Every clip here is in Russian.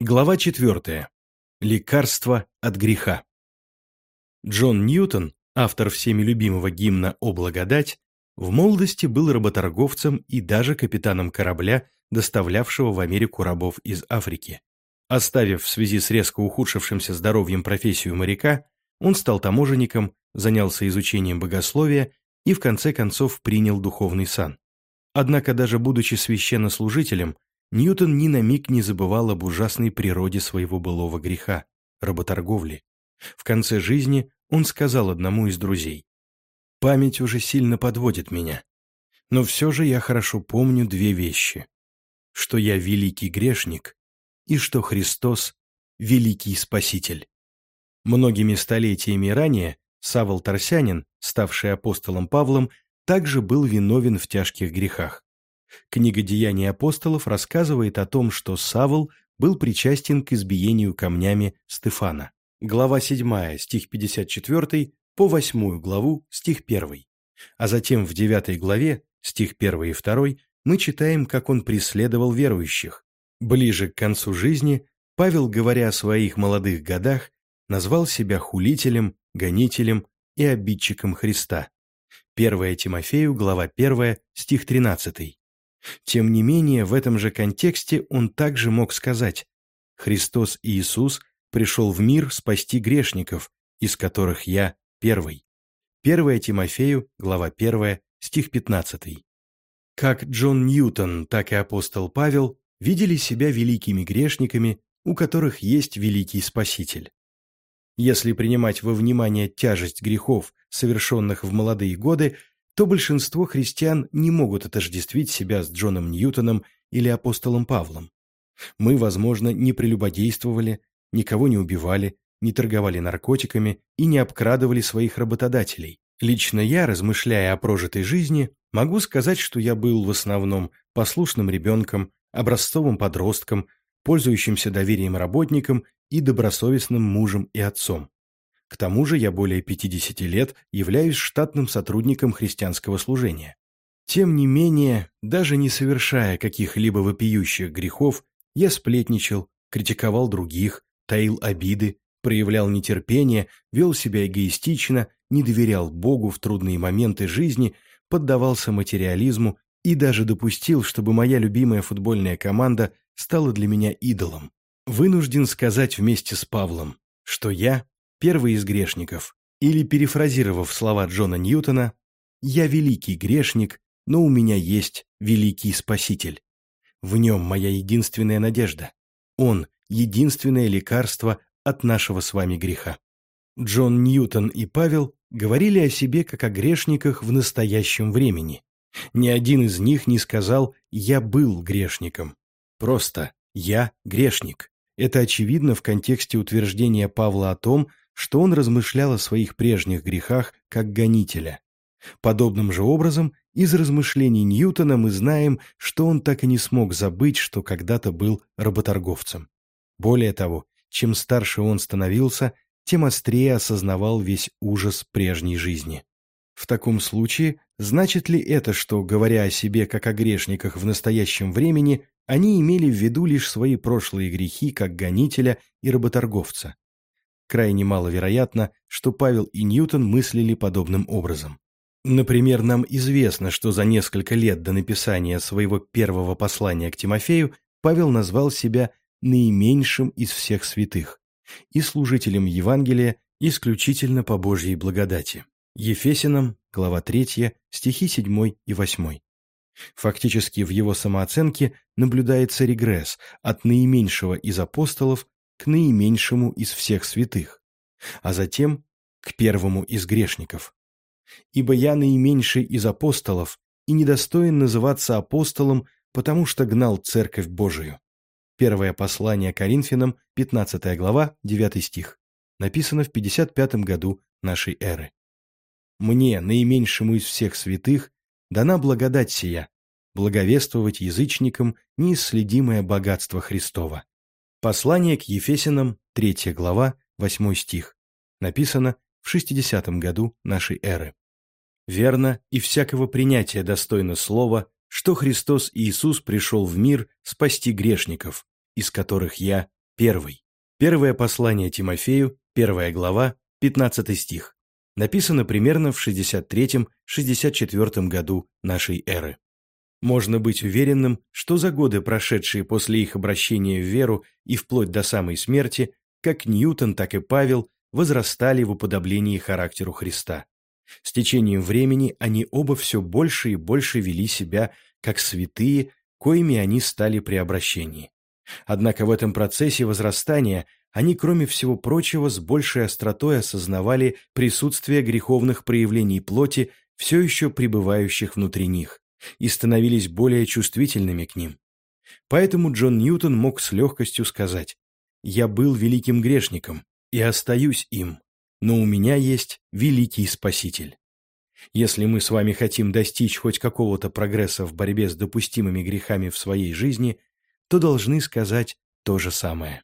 Глава 4. Лекарство от греха. Джон Ньютон, автор всеми любимого гимна «О благодать», в молодости был работорговцем и даже капитаном корабля, доставлявшего в Америку рабов из Африки. Оставив в связи с резко ухудшившимся здоровьем профессию моряка, он стал таможенником, занялся изучением богословия и в конце концов принял духовный сан. Однако даже будучи священнослужителем, Ньютон ни на миг не забывал об ужасной природе своего былого греха – работорговли. В конце жизни он сказал одному из друзей, «Память уже сильно подводит меня, но все же я хорошо помню две вещи, что я великий грешник и что Христос – великий Спаситель». Многими столетиями ранее Савол Тарсянин, ставший апостолом Павлом, также был виновен в тяжких грехах. Книга «Деяний апостолов» рассказывает о том, что Савл был причастен к избиению камнями Стефана. Глава 7, стих 54, по 8 главу, стих 1. А затем в 9 главе, стих 1 и 2, мы читаем, как он преследовал верующих. Ближе к концу жизни Павел, говоря о своих молодых годах, назвал себя хулителем, гонителем и обидчиком Христа. 1 Тимофею, глава 1, стих 13. Тем не менее, в этом же контексте он также мог сказать «Христос Иисус пришел в мир спасти грешников, из которых я первый». 1 Тимофею, глава 1, стих 15. Как Джон Ньютон, так и апостол Павел видели себя великими грешниками, у которых есть великий Спаситель. Если принимать во внимание тяжесть грехов, совершенных в молодые годы, то большинство христиан не могут отождествить себя с Джоном Ньютоном или апостолом Павлом. Мы, возможно, не прелюбодействовали, никого не убивали, не торговали наркотиками и не обкрадывали своих работодателей. Лично я, размышляя о прожитой жизни, могу сказать, что я был в основном послушным ребенком, образцовым подростком, пользующимся доверием работником и добросовестным мужем и отцом. К тому же я более 50 лет являюсь штатным сотрудником христианского служения. Тем не менее, даже не совершая каких-либо вопиющих грехов, я сплетничал, критиковал других, таил обиды, проявлял нетерпение, вел себя эгоистично, не доверял Богу в трудные моменты жизни, поддавался материализму и даже допустил, чтобы моя любимая футбольная команда стала для меня идолом. Вынужден сказать вместе с Павлом, что я первый из грешников, или, перефразировав слова Джона Ньютона, «Я великий грешник, но у меня есть великий Спаситель. В нем моя единственная надежда. Он – единственное лекарство от нашего с вами греха». Джон Ньютон и Павел говорили о себе как о грешниках в настоящем времени. Ни один из них не сказал «я был грешником». Просто «я грешник». Это очевидно в контексте утверждения Павла о том, что он размышлял о своих прежних грехах как гонителя. Подобным же образом, из размышлений Ньютона мы знаем, что он так и не смог забыть, что когда-то был работорговцем. Более того, чем старше он становился, тем острее осознавал весь ужас прежней жизни. В таком случае, значит ли это, что, говоря о себе как о грешниках в настоящем времени, они имели в виду лишь свои прошлые грехи как гонителя и работорговца? Крайне маловероятно, что Павел и Ньютон мыслили подобным образом. Например, нам известно, что за несколько лет до написания своего первого послания к Тимофею Павел назвал себя наименьшим из всех святых и служителем Евангелия исключительно по Божьей благодати. Ефесянам, глава 3, стихи 7 и 8. Фактически в его самооценке наблюдается регресс от наименьшего из апостолов к наименьшему из всех святых, а затем к первому из грешников. Ибо я наименьший из апостолов и недостоин называться апостолом, потому что гнал Церковь Божию. Первое послание Коринфянам, 15 глава, 9 стих. Написано в 55 году нашей эры. «Мне, наименьшему из всех святых, дана благодать сия, благовествовать язычникам неисследимое богатство Христова, Послание к Ефесянам, 3 глава, 8 стих. Написано в 60 году нашей эры. Верно и всякого принятия достойно слова, что Христос Иисус пришел в мир спасти грешников, из которых я 1. Первое послание Тимофею, первая глава, 15 стих. Написано примерно в 63-64 году нашей эры. Можно быть уверенным, что за годы, прошедшие после их обращения в веру и вплоть до самой смерти, как Ньютон, так и Павел возрастали в уподоблении характеру Христа. С течением времени они оба все больше и больше вели себя как святые, коими они стали при обращении. Однако в этом процессе возрастания они, кроме всего прочего, с большей остротой осознавали присутствие греховных проявлений плоти, все еще пребывающих внутри них, и становились более чувствительными к ним. Поэтому Джон Ньютон мог с легкостью сказать «Я был великим грешником и остаюсь им, но у меня есть великий Спаситель». Если мы с вами хотим достичь хоть какого-то прогресса в борьбе с допустимыми грехами в своей жизни, то должны сказать то же самое.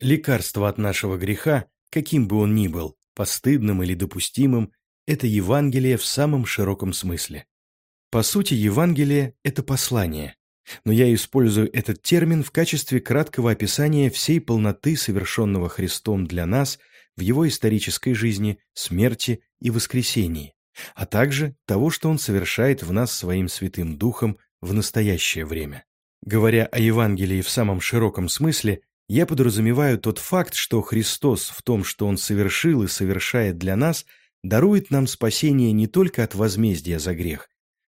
Лекарство от нашего греха, каким бы он ни был, постыдным или допустимым, это Евангелие в самом широком смысле. По сути, Евангелие – это послание, но я использую этот термин в качестве краткого описания всей полноты совершенного Христом для нас в его исторической жизни, смерти и воскресении, а также того, что он совершает в нас своим Святым Духом в настоящее время. Говоря о Евангелии в самом широком смысле, я подразумеваю тот факт, что Христос в том, что Он совершил и совершает для нас, дарует нам спасение не только от возмездия за грех,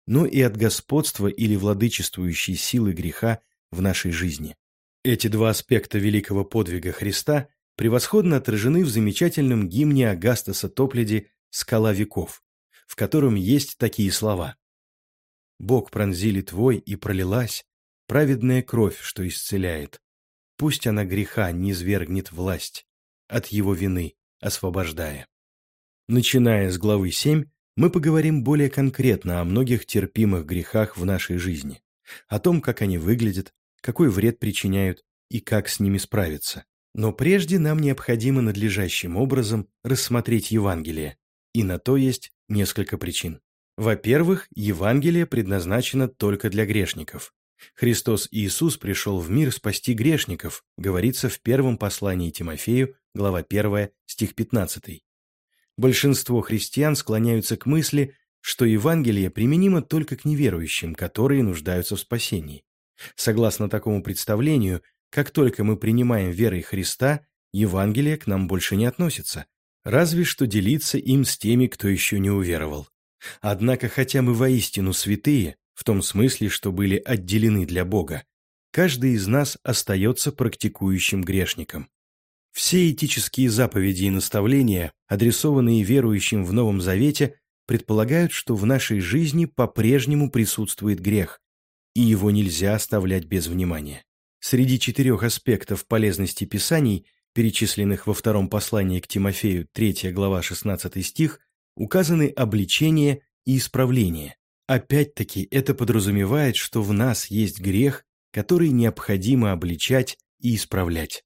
но и от господства или владычествующей силы греха в нашей жизни. Эти два аспекта великого подвига Христа превосходно отражены в замечательном гимне Агастаса Топледи «Скала веков», в котором есть такие слова. «Бог пронзили твой и пролилась, праведная кровь, что исцеляет. Пусть она греха не свергнет власть, от его вины освобождая. Начиная с главы 7, мы поговорим более конкретно о многих терпимых грехах в нашей жизни, о том, как они выглядят, какой вред причиняют и как с ними справиться. Но прежде нам необходимо надлежащим образом рассмотреть Евангелие, и на то есть несколько причин. Во-первых, Евангелие предназначено только для грешников. Христос Иисус пришел в мир спасти грешников, говорится в первом послании Тимофею, глава 1, стих 15. Большинство христиан склоняются к мысли, что Евангелие применимо только к неверующим, которые нуждаются в спасении. Согласно такому представлению, как только мы принимаем верой Христа, Евангелие к нам больше не относится, разве что делиться им с теми, кто еще не уверовал. Однако, хотя мы воистину святые, в том смысле, что были отделены для Бога, каждый из нас остается практикующим грешником. Все этические заповеди и наставления, адресованные верующим в Новом Завете, предполагают, что в нашей жизни по-прежнему присутствует грех, и его нельзя оставлять без внимания. Среди четырех аспектов полезности Писаний, перечисленных во втором послании к Тимофею, 3 глава 16 стих, указаны обличение и исправление. Опять-таки это подразумевает, что в нас есть грех, который необходимо обличать и исправлять.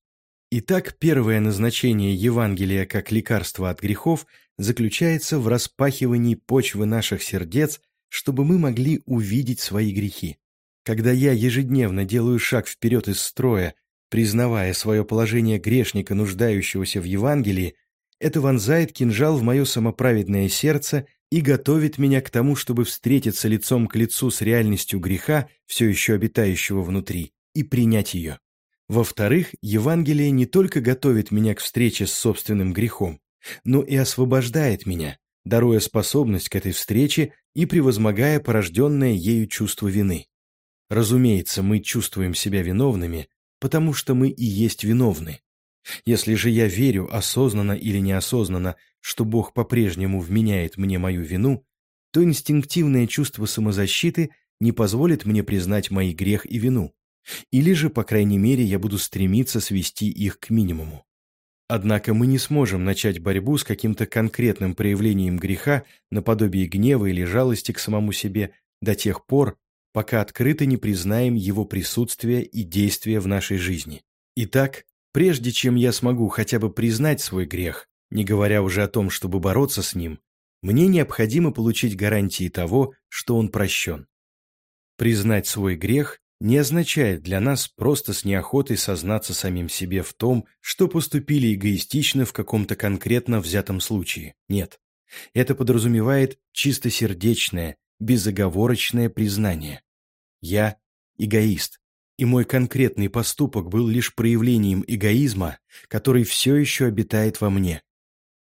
Итак, первое назначение Евангелия как лекарства от грехов заключается в распахивании почвы наших сердец, чтобы мы могли увидеть свои грехи. Когда я ежедневно делаю шаг вперед из строя, признавая свое положение грешника, нуждающегося в Евангелии, это вонзает кинжал в мое самоправедное сердце и готовит меня к тому, чтобы встретиться лицом к лицу с реальностью греха, все еще обитающего внутри, и принять ее. Во-вторых, Евангелие не только готовит меня к встрече с собственным грехом, но и освобождает меня, даруя способность к этой встрече и превозмогая порожденное ею чувство вины. Разумеется, мы чувствуем себя виновными, потому что мы и есть виновны. Если же я верю, осознанно или неосознанно, что Бог по-прежнему вменяет мне мою вину, то инстинктивное чувство самозащиты не позволит мне признать мой грех и вину. Или же, по крайней мере, я буду стремиться свести их к минимуму. Однако мы не сможем начать борьбу с каким-то конкретным проявлением греха наподобие гнева или жалости к самому себе до тех пор, пока открыто не признаем его присутствие и действие в нашей жизни. Итак, прежде чем я смогу хотя бы признать свой грех, не говоря уже о том, чтобы бороться с ним, мне необходимо получить гарантии того, что он прощен. Признать свой грех не означает для нас просто с неохотой сознаться самим себе в том, что поступили эгоистично в каком-то конкретно взятом случае. Нет. Это подразумевает чистосердечное, безоговорочное признание. Я эгоист, и мой конкретный поступок был лишь проявлением эгоизма, который все еще обитает во мне.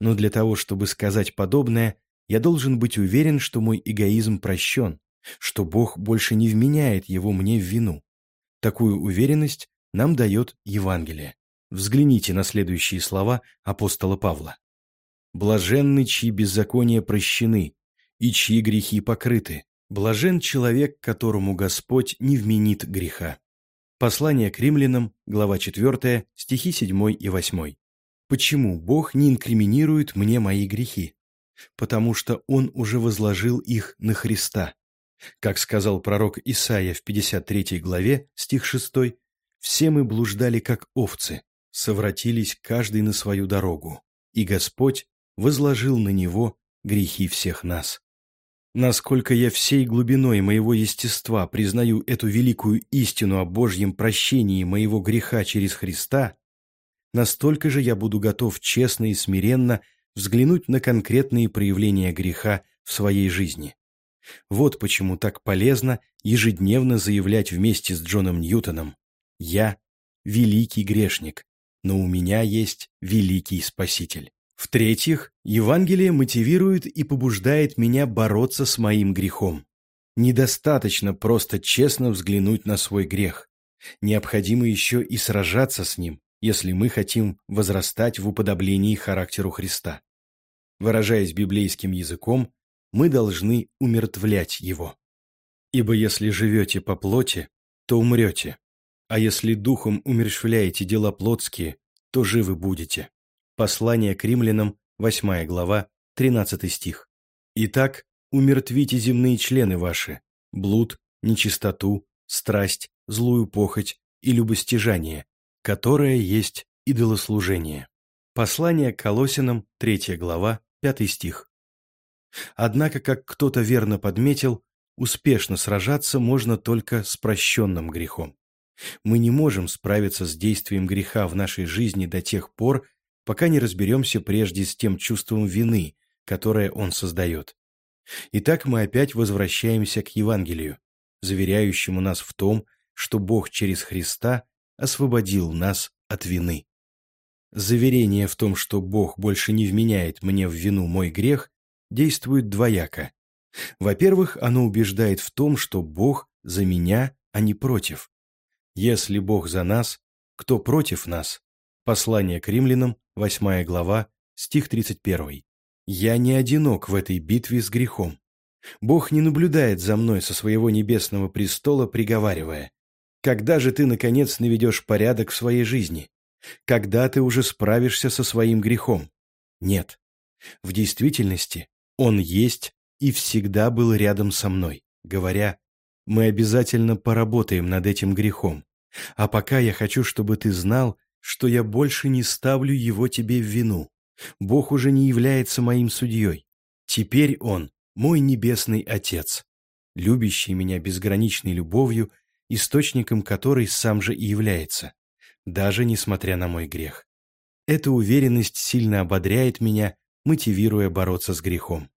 Но для того, чтобы сказать подобное, я должен быть уверен, что мой эгоизм прощен, что Бог больше не вменяет его мне в вину. Такую уверенность нам дает Евангелие. Взгляните на следующие слова апостола Павла. «Блаженны, чьи беззакония прощены, и чьи грехи покрыты. Блажен человек, которому Господь не вменит греха». Послание к римлянам, глава 4, стихи 7 и 8. Почему Бог не инкриминирует мне мои грехи? Потому что Он уже возложил их на Христа. Как сказал пророк Исаия в 53 главе, стих 6, «Все мы блуждали, как овцы, совратились каждый на свою дорогу, и Господь возложил на него грехи всех нас». Насколько я всей глубиной моего естества признаю эту великую истину о Божьем прощении моего греха через Христа, настолько же я буду готов честно и смиренно взглянуть на конкретные проявления греха в своей жизни. Вот почему так полезно ежедневно заявлять вместе с Джоном Ньютоном «Я – великий грешник, но у меня есть великий Спаситель». В-третьих, Евангелие мотивирует и побуждает меня бороться с моим грехом. Недостаточно просто честно взглянуть на свой грех. Необходимо еще и сражаться с ним, если мы хотим возрастать в уподоблении характеру Христа. Выражаясь библейским языком, мы должны умертвлять его. Ибо если живете по плоти, то умрете, а если духом умерщвляете дела плотские, то живы будете. Послание к римлянам, 8 глава, 13 стих. Итак, умертвите земные члены ваши, блуд, нечистоту, страсть, злую похоть и любостяжание, которое есть идолослужение. Послание к Колосинам, 3 глава, 5 стих. Однако, как кто-то верно подметил, успешно сражаться можно только с прощенным грехом. Мы не можем справиться с действием греха в нашей жизни до тех пор, пока не разберемся прежде с тем чувством вины, которое он создает. Итак, мы опять возвращаемся к Евангелию, заверяющему нас в том, что Бог через Христа освободил нас от вины. Заверение в том, что Бог больше не вменяет мне в вину мой грех, действует двояко. Во-первых, оно убеждает в том, что Бог за меня, а не против. Если Бог за нас, кто против нас? Послание к римлянам, 8 глава, стих 31. «Я не одинок в этой битве с грехом. Бог не наблюдает за мной со своего небесного престола, приговаривая, «Когда же ты, наконец, наведешь порядок в своей жизни? Когда ты уже справишься со своим грехом?» Нет. В действительности он есть и всегда был рядом со мной, говоря, мы обязательно поработаем над этим грехом. А пока я хочу, чтобы ты знал, что я больше не ставлю его тебе в вину. Бог уже не является моим судьей. Теперь Он мой небесный Отец, любящий меня безграничной любовью, источником которой сам же и является, даже несмотря на мой грех. Эта уверенность сильно ободряет меня мотивируя бороться с грехом.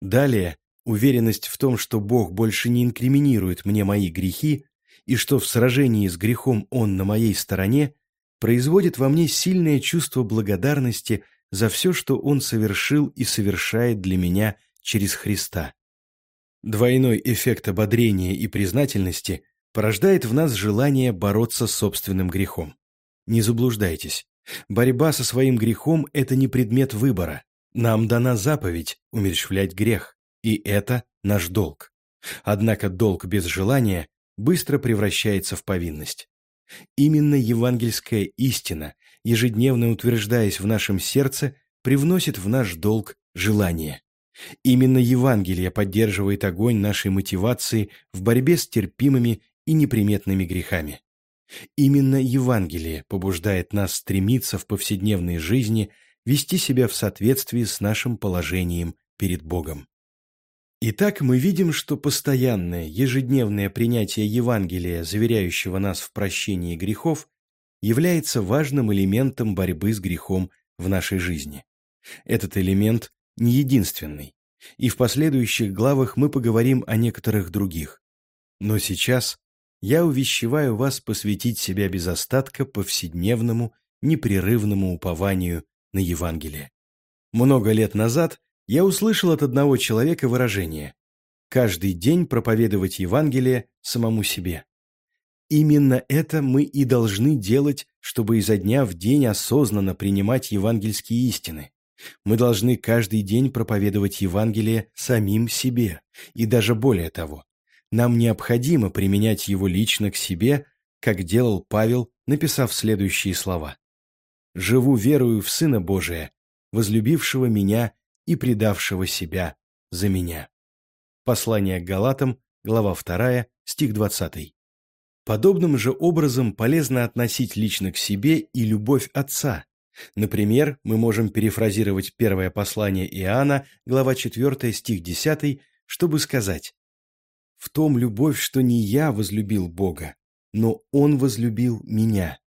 Далее, уверенность в том, что Бог больше не инкриминирует мне мои грехи и что в сражении с грехом Он на моей стороне, производит во мне сильное чувство благодарности за все, что Он совершил и совершает для меня через Христа. Двойной эффект ободрения и признательности порождает в нас желание бороться с собственным грехом. Не заблуждайтесь. Борьба со своим грехом – это не предмет выбора. Нам дана заповедь умерщвлять грех, и это наш долг. Однако долг без желания быстро превращается в повинность. Именно евангельская истина, ежедневно утверждаясь в нашем сердце, привносит в наш долг желание. Именно Евангелие поддерживает огонь нашей мотивации в борьбе с терпимыми и неприметными грехами. Именно Евангелие побуждает нас стремиться в повседневной жизни вести себя в соответствии с нашим положением перед Богом. Итак, мы видим, что постоянное, ежедневное принятие Евангелия, заверяющего нас в прощении грехов, является важным элементом борьбы с грехом в нашей жизни. Этот элемент не единственный, и в последующих главах мы поговорим о некоторых других. Но сейчас я увещеваю вас посвятить себя без остатка повседневному, непрерывному упованию на Евангелие. Много лет назад я услышал от одного человека выражение «каждый день проповедовать Евангелие самому себе». Именно это мы и должны делать, чтобы изо дня в день осознанно принимать евангельские истины. Мы должны каждый день проповедовать Евангелие самим себе, и даже более того, нам необходимо применять его лично к себе, как делал Павел, написав следующие слова. «Живу верою в Сына Божия, возлюбившего меня и предавшего себя за меня». Послание к Галатам, глава 2, стих 20. Подобным же образом полезно относить лично к себе и любовь Отца. Например, мы можем перефразировать первое послание Иоанна, глава 4, стих 10, чтобы сказать «В том любовь, что не я возлюбил Бога, но Он возлюбил меня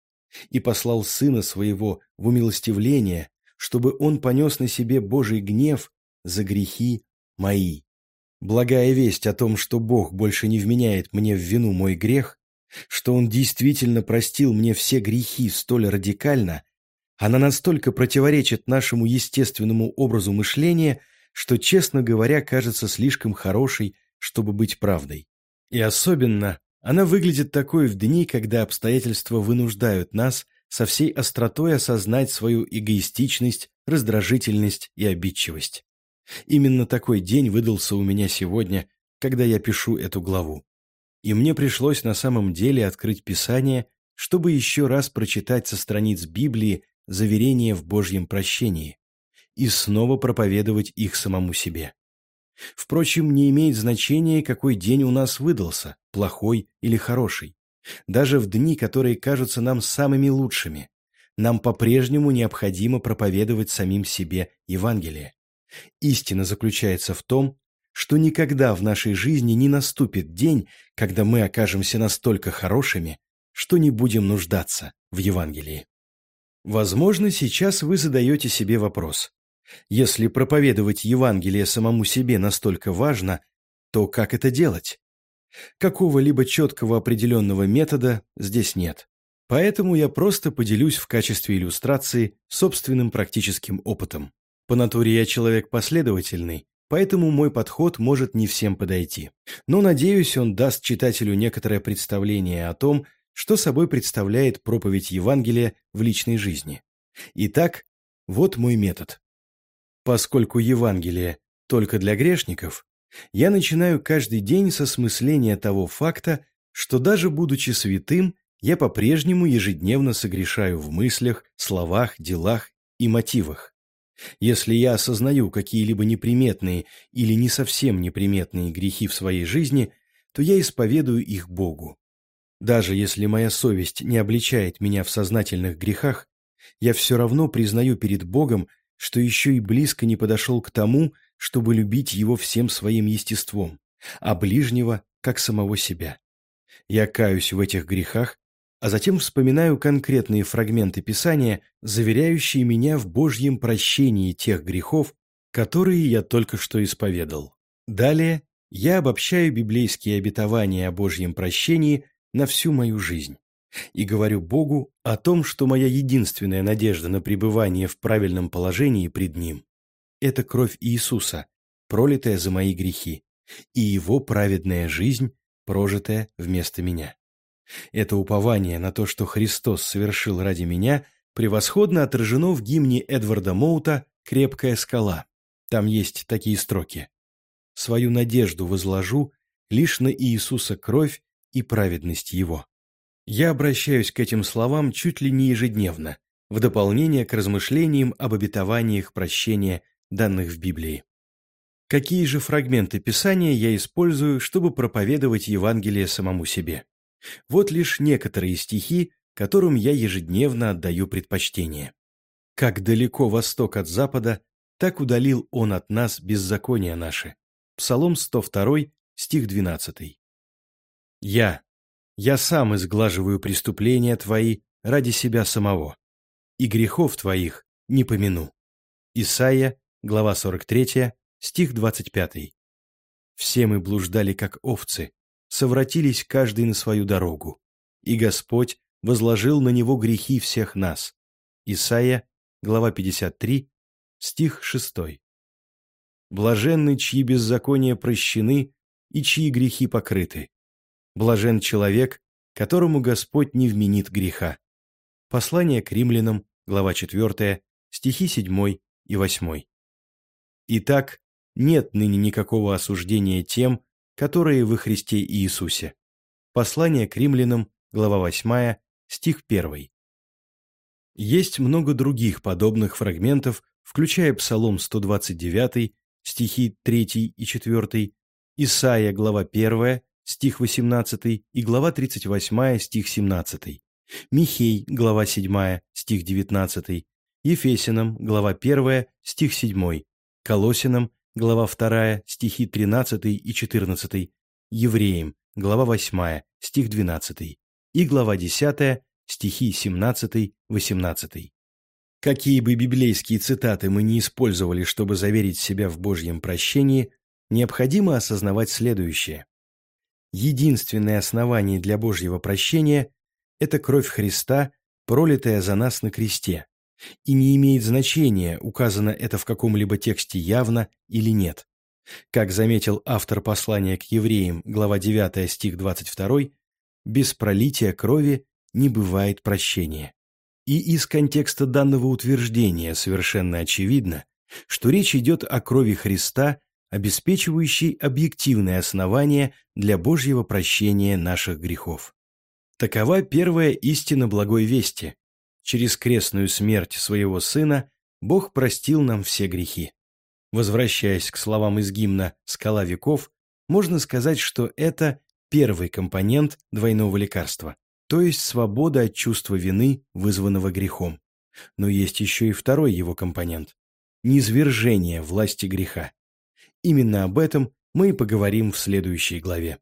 и послал Сына Своего в умилостивление, чтобы Он понес на себе Божий гнев за грехи мои». Благая весть о том, что Бог больше не вменяет мне в вину мой грех, что Он действительно простил мне все грехи столь радикально, она настолько противоречит нашему естественному образу мышления, что, честно говоря, кажется слишком хорошей, чтобы быть правдой. И особенно она выглядит такой в дни, когда обстоятельства вынуждают нас со всей остротой осознать свою эгоистичность, раздражительность и обидчивость. Именно такой день выдался у меня сегодня, когда я пишу эту главу и мне пришлось на самом деле открыть Писание, чтобы еще раз прочитать со страниц Библии заверения в Божьем прощении и снова проповедовать их самому себе. Впрочем, не имеет значения, какой день у нас выдался, плохой или хороший. Даже в дни, которые кажутся нам самыми лучшими, нам по-прежнему необходимо проповедовать самим себе Евангелие. Истина заключается в том, что никогда в нашей жизни не наступит день, когда мы окажемся настолько хорошими, что не будем нуждаться в Евангелии. Возможно, сейчас вы задаете себе вопрос. Если проповедовать Евангелие самому себе настолько важно, то как это делать? Какого-либо четкого определенного метода здесь нет. Поэтому я просто поделюсь в качестве иллюстрации собственным практическим опытом. По натуре я человек последовательный, поэтому мой подход может не всем подойти. Но, надеюсь, он даст читателю некоторое представление о том, что собой представляет проповедь Евангелия в личной жизни. Итак, вот мой метод. Поскольку Евангелие только для грешников, я начинаю каждый день с осмысления того факта, что даже будучи святым, я по-прежнему ежедневно согрешаю в мыслях, словах, делах и мотивах. Если я осознаю какие-либо неприметные или не совсем неприметные грехи в своей жизни, то я исповедую их Богу. Даже если моя совесть не обличает меня в сознательных грехах, я все равно признаю перед Богом, что еще и близко не подошел к тому, чтобы любить Его всем своим естеством, а ближнего, как самого себя. Я каюсь в этих грехах а затем вспоминаю конкретные фрагменты Писания, заверяющие меня в Божьем прощении тех грехов, которые я только что исповедал. Далее я обобщаю библейские обетования о Божьем прощении на всю мою жизнь и говорю Богу о том, что моя единственная надежда на пребывание в правильном положении пред Ним – это кровь Иисуса, пролитая за мои грехи, и Его праведная жизнь, прожитая вместо меня. Это упование на то, что Христос совершил ради меня, превосходно отражено в гимне Эдварда Моута «Крепкая скала». Там есть такие строки. «Свою надежду возложу лишь на Иисуса кровь и праведность Его». Я обращаюсь к этим словам чуть ли не ежедневно, в дополнение к размышлениям об обетованиях прощения, данных в Библии. Какие же фрагменты Писания я использую, чтобы проповедовать Евангелие самому себе? Вот лишь некоторые стихи, которым я ежедневно отдаю предпочтение. «Как далеко восток от запада, так удалил он от нас беззакония наши. Псалом 102, стих 12. «Я, я сам изглаживаю преступления Твои ради себя самого, и грехов Твоих не помяну». Исайя, глава 43, стих 25. «Все мы блуждали, как овцы, совратились каждый на свою дорогу, и Господь возложил на него грехи всех нас». Исайя, глава 53, стих 6. Блаженны, чьи беззакония прощены и чьи грехи покрыты. Блажен человек, которому Господь не вменит греха. Послание к римлянам, глава 4, стихи 7 и 8. Итак, нет ныне никакого осуждения тем, которые во Христе Иисусе. Послание к римлянам, глава 8, стих 1. Есть много других подобных фрагментов, включая Псалом 129, стихи 3 и 4, Исаия, глава 1, стих 18 и глава 38, стих 17, Михей, глава 7, стих 19, Ефесянам, глава 1, стих 7, Колосинам, глава 2, стихи 13 и 14, Евреям, глава 8, стих 12 и глава 10, стихи 17-18. Какие бы библейские цитаты мы не использовали, чтобы заверить себя в Божьем прощении, необходимо осознавать следующее. Единственное основание для Божьего прощения – это кровь Христа, пролитая за нас на кресте, и не имеет значения, указано это в каком-либо тексте явно или нет. Как заметил автор послания к евреям, глава 9, стих 22, без пролития крови не бывает прощения. И из контекста данного утверждения совершенно очевидно, что речь идет о крови Христа, обеспечивающей объективное основание для Божьего прощения наших грехов. Такова первая истина благой вести. Через крестную смерть своего Сына Бог простил нам все грехи. Возвращаясь к словам из гимна «Скала веков», можно сказать, что это первый компонент двойного лекарства то есть свобода от чувства вины, вызванного грехом. Но есть еще и второй его компонент – низвержение власти греха. Именно об этом мы и поговорим в следующей главе.